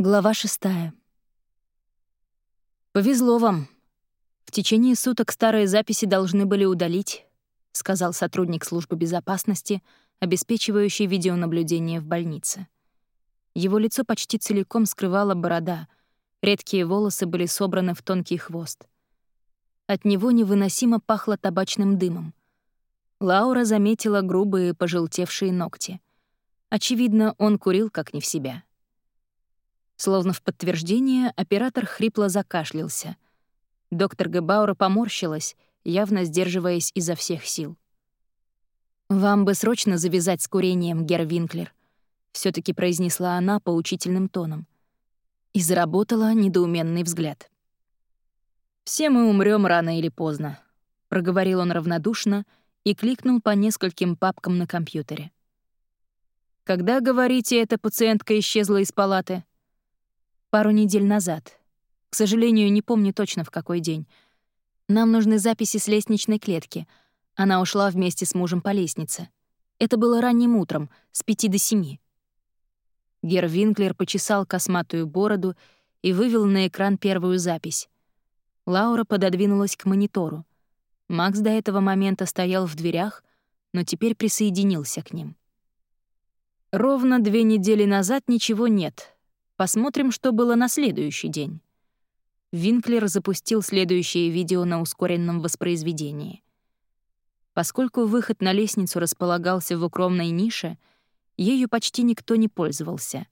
Глава шестая. «Повезло вам. В течение суток старые записи должны были удалить», — сказал сотрудник службы безопасности, обеспечивающий видеонаблюдение в больнице. Его лицо почти целиком скрывала борода, редкие волосы были собраны в тонкий хвост. От него невыносимо пахло табачным дымом. Лаура заметила грубые пожелтевшие ногти. Очевидно, он курил как не в себя. Словно в подтверждение, оператор хрипло закашлялся. Доктор Гебаура поморщилась, явно сдерживаясь изо всех сил. «Вам бы срочно завязать с курением, Гер Винклер», — все таки произнесла она поучительным тоном. И заработала недоуменный взгляд. «Все мы умрем рано или поздно», — проговорил он равнодушно и кликнул по нескольким папкам на компьютере. «Когда, говорите, эта пациентка исчезла из палаты?» Пару недель назад. К сожалению, не помню точно в какой день. Нам нужны записи с лестничной клетки. Она ушла вместе с мужем по лестнице. Это было ранним утром, с пяти до семи. Гер Винклер почесал косматую бороду и вывел на экран первую запись. Лаура пододвинулась к монитору. Макс до этого момента стоял в дверях, но теперь присоединился к ним. Ровно две недели назад ничего нет, Посмотрим, что было на следующий день. Винклер запустил следующее видео на ускоренном воспроизведении. Поскольку выход на лестницу располагался в укромной нише, ею почти никто не пользовался.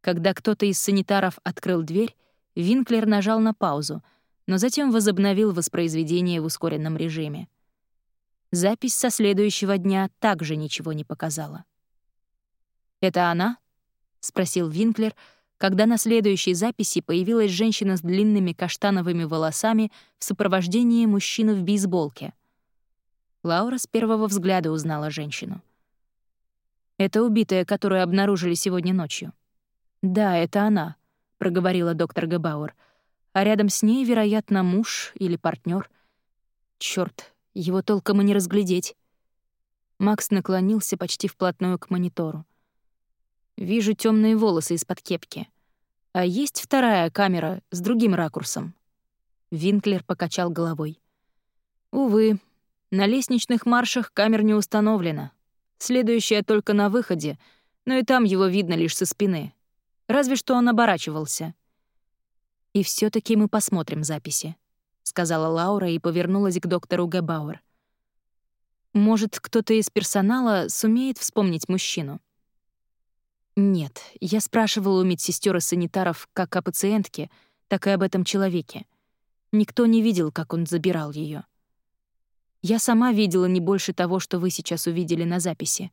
Когда кто-то из санитаров открыл дверь, Винклер нажал на паузу, но затем возобновил воспроизведение в ускоренном режиме. Запись со следующего дня также ничего не показала. «Это она?» — спросил Винклер, когда на следующей записи появилась женщина с длинными каштановыми волосами в сопровождении мужчины в бейсболке. Лаура с первого взгляда узнала женщину. «Это убитая, которую обнаружили сегодня ночью». «Да, это она», — проговорила доктор Габауэр. «А рядом с ней, вероятно, муж или партнер. Черт, его толком и не разглядеть». Макс наклонился почти вплотную к монитору. Вижу темные волосы из-под кепки. А есть вторая камера с другим ракурсом. Винклер покачал головой. Увы, на лестничных маршах камер не установлено. Следующая только на выходе, но и там его видно лишь со спины. Разве что он оборачивался. И все таки мы посмотрим записи, сказала Лаура и повернулась к доктору Габауэр. Может, кто-то из персонала сумеет вспомнить мужчину? Нет, я спрашивала у медсестер и санитаров как о пациентке, так и об этом человеке. Никто не видел, как он забирал ее. Я сама видела не больше того, что вы сейчас увидели на записи.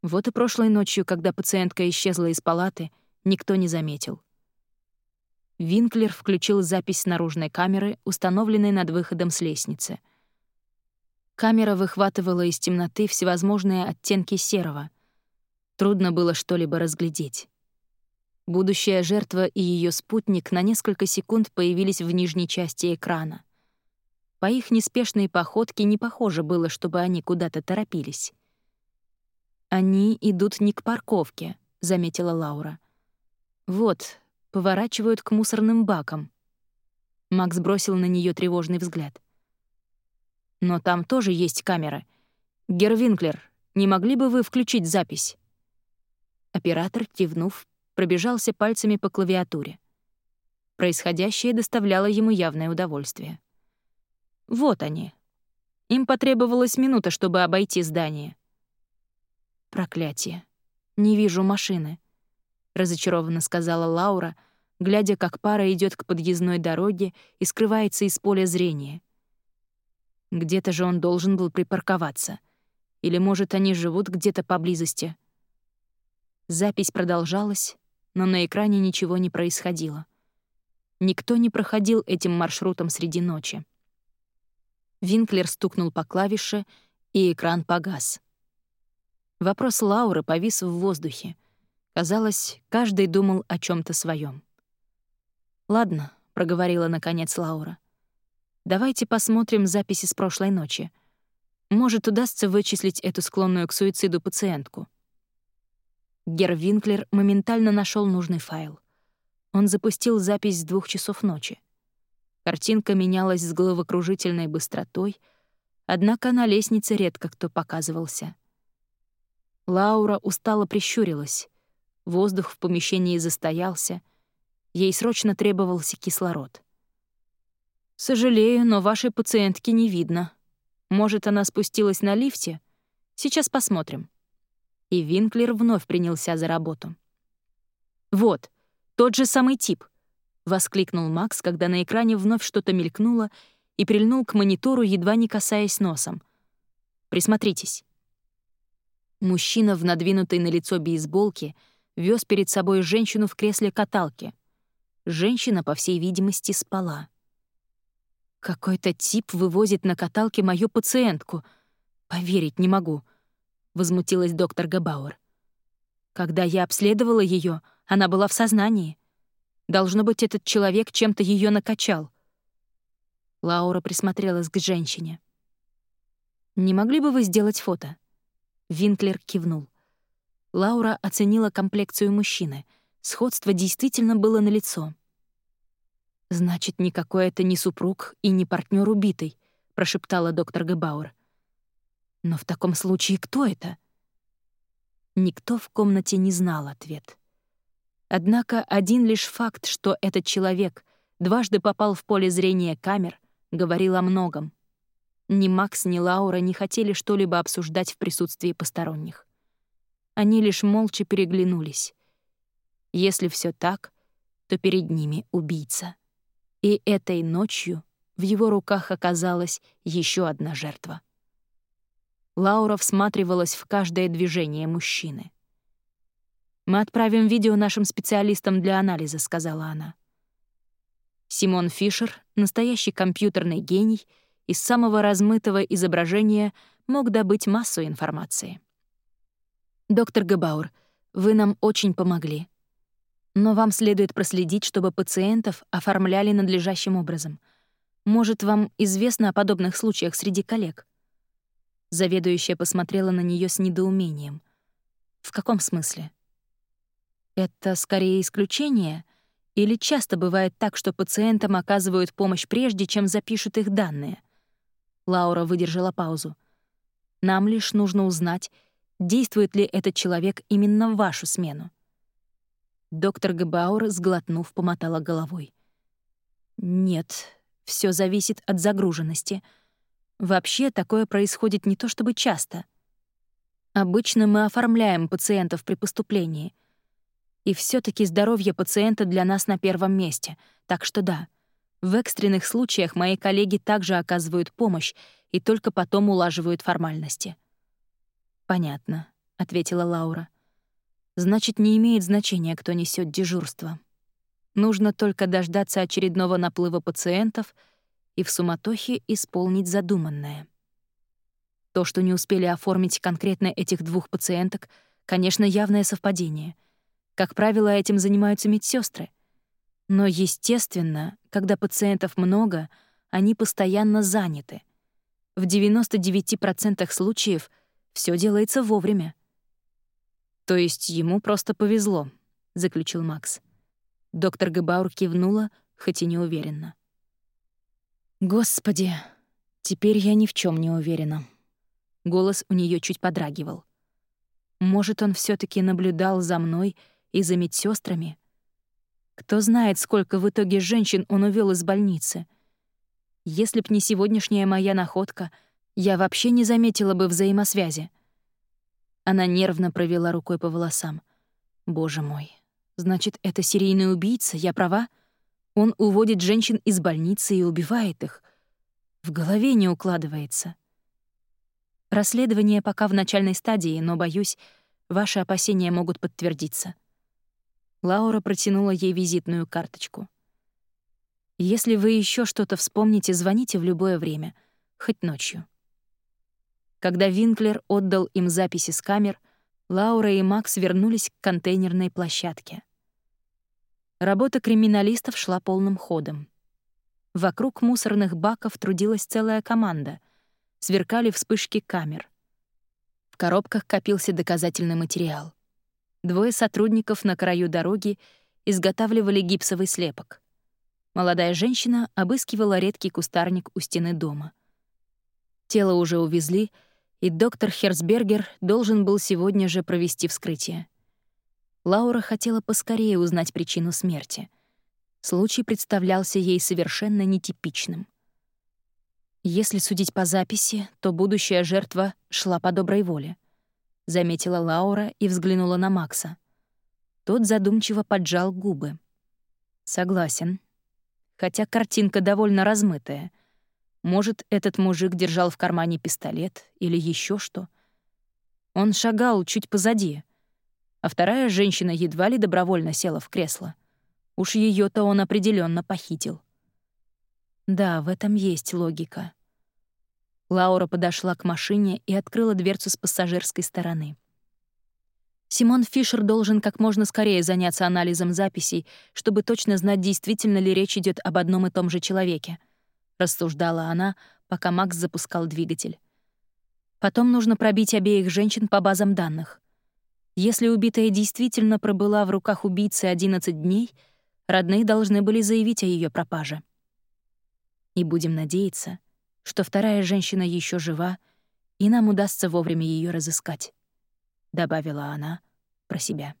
Вот и прошлой ночью, когда пациентка исчезла из палаты, никто не заметил. Винклер включил запись с наружной камеры, установленной над выходом с лестницы. Камера выхватывала из темноты всевозможные оттенки серого — Трудно было что-либо разглядеть. Будущая жертва и ее спутник на несколько секунд появились в нижней части экрана. По их неспешной походке не похоже было, чтобы они куда-то торопились. «Они идут не к парковке», — заметила Лаура. «Вот, поворачивают к мусорным бакам». Макс бросил на нее тревожный взгляд. «Но там тоже есть камера. Гервинклер, не могли бы вы включить запись?» Оператор, кивнув, пробежался пальцами по клавиатуре. Происходящее доставляло ему явное удовольствие. Вот они. Им потребовалась минута, чтобы обойти здание. Проклятие. Не вижу машины, разочарованно сказала Лаура, глядя, как пара идет к подъездной дороге и скрывается из поля зрения. Где-то же он должен был припарковаться. Или, может, они живут где-то поблизости. Запись продолжалась, но на экране ничего не происходило. Никто не проходил этим маршрутом среди ночи. Винклер стукнул по клавише, и экран погас. Вопрос Лауры повис в воздухе. Казалось, каждый думал о чем то своем. «Ладно», — проговорила наконец Лаура. «Давайте посмотрим записи с прошлой ночи. Может, удастся вычислить эту склонную к суициду пациентку». Гер Винклер моментально нашел нужный файл. Он запустил запись с двух часов ночи. Картинка менялась с головокружительной быстротой, однако на лестнице редко кто показывался. Лаура устало прищурилась. Воздух в помещении застоялся. Ей срочно требовался кислород. «Сожалею, но вашей пациентки не видно. Может, она спустилась на лифте? Сейчас посмотрим». И Винклер вновь принялся за работу. «Вот, тот же самый тип», — воскликнул Макс, когда на экране вновь что-то мелькнуло и прильнул к монитору, едва не касаясь носом. «Присмотритесь». Мужчина в надвинутой на лицо бейсболке вез перед собой женщину в кресле каталки. Женщина, по всей видимости, спала. «Какой-то тип вывозит на каталке мою пациентку. Поверить не могу», — возмутилась доктор Габауэр. «Когда я обследовала ее, она была в сознании. Должно быть, этот человек чем-то ее накачал». Лаура присмотрелась к женщине. «Не могли бы вы сделать фото?» Винклер кивнул. Лаура оценила комплекцию мужчины. Сходство действительно было налицо. «Значит, никакой это не супруг и не партнер убитый», — прошептала доктор Гебауэр. «Но в таком случае кто это?» Никто в комнате не знал ответ. Однако один лишь факт, что этот человек дважды попал в поле зрения камер, говорил о многом. Ни Макс, ни Лаура не хотели что-либо обсуждать в присутствии посторонних. Они лишь молча переглянулись. Если все так, то перед ними убийца. И этой ночью в его руках оказалась еще одна жертва. Лаура всматривалась в каждое движение мужчины. «Мы отправим видео нашим специалистам для анализа», — сказала она. Симон Фишер, настоящий компьютерный гений — из самого размытого изображения мог добыть массу информации. «Доктор Габаур, вы нам очень помогли. Но вам следует проследить, чтобы пациентов оформляли надлежащим образом. Может, вам известно о подобных случаях среди коллег?» Заведующая посмотрела на нее с недоумением. «В каком смысле?» «Это скорее исключение?» Или часто бывает так, что пациентам оказывают помощь прежде, чем запишут их данные? Лаура выдержала паузу. Нам лишь нужно узнать, действует ли этот человек именно в вашу смену. Доктор Габаур, сглотнув, помотала головой. Нет, все зависит от загруженности. Вообще такое происходит не то чтобы часто. Обычно мы оформляем пациентов при поступлении. И все таки здоровье пациента для нас на первом месте, так что да — в экстренных случаях мои коллеги также оказывают помощь и только потом улаживают формальности. «Понятно», — ответила Лаура. «Значит, не имеет значения, кто несет дежурство. Нужно только дождаться очередного наплыва пациентов и в суматохе исполнить задуманное. То, что не успели оформить конкретно этих двух пациенток, конечно, явное совпадение. Как правило, этим занимаются медсестры — но, естественно, когда пациентов много, они постоянно заняты. В 99% случаев все делается вовремя. То есть ему просто повезло, заключил Макс. Доктор Габаур кивнула, хоть и не уверенно. Господи, теперь я ни в чем не уверена. Голос у нее чуть подрагивал. Может, он все таки наблюдал за мной и за медсестрами, кто знает, сколько в итоге женщин он увел из больницы. Если б не сегодняшняя моя находка, я вообще не заметила бы взаимосвязи. Она нервно провела рукой по волосам. Боже мой, значит, это серийный убийца, я права? Он уводит женщин из больницы и убивает их. В голове не укладывается. Расследование пока в начальной стадии, но, боюсь, ваши опасения могут подтвердиться. Лаура протянула ей визитную карточку. «Если вы еще что-то вспомните, звоните в любое время, хоть ночью». Когда Винклер отдал им записи с камер, Лаура и Макс вернулись к контейнерной площадке. Работа криминалистов шла полным ходом. Вокруг мусорных баков трудилась целая команда. Сверкали вспышки камер. В коробках копился доказательный материал. Двое сотрудников на краю дороги изготавливали гипсовый слепок. Молодая женщина обыскивала редкий кустарник у стены дома. Тело уже увезли, и доктор Херцбергер должен был сегодня же провести вскрытие. Лаура хотела поскорее узнать причину смерти. Случай представлялся ей совершенно нетипичным. Если судить по записи, то будущая жертва шла по доброй воле. Заметила Лаура и взглянула на Макса. Тот задумчиво поджал губы. Согласен. Хотя картинка довольно размытая. Может, этот мужик держал в кармане пистолет или еще что. Он шагал чуть позади, а вторая женщина едва ли добровольно села в кресло. Уж ее то он определенно похитил. Да, в этом есть логика. Лаура подошла к машине и открыла дверцу с пассажирской стороны. Симон Фишер должен как можно скорее заняться анализом записей, чтобы точно знать, действительно ли речь идет об одном и том же человеке, рассуждала она, пока Макс запускал двигатель. Потом нужно пробить обеих женщин по базам данных. Если убитая действительно пробыла в руках убийцы 11 дней, родные должны были заявить о ее пропаже. И будем надеяться, что вторая женщина еще жива, и нам удастся вовремя ее разыскать», — добавила она про себя.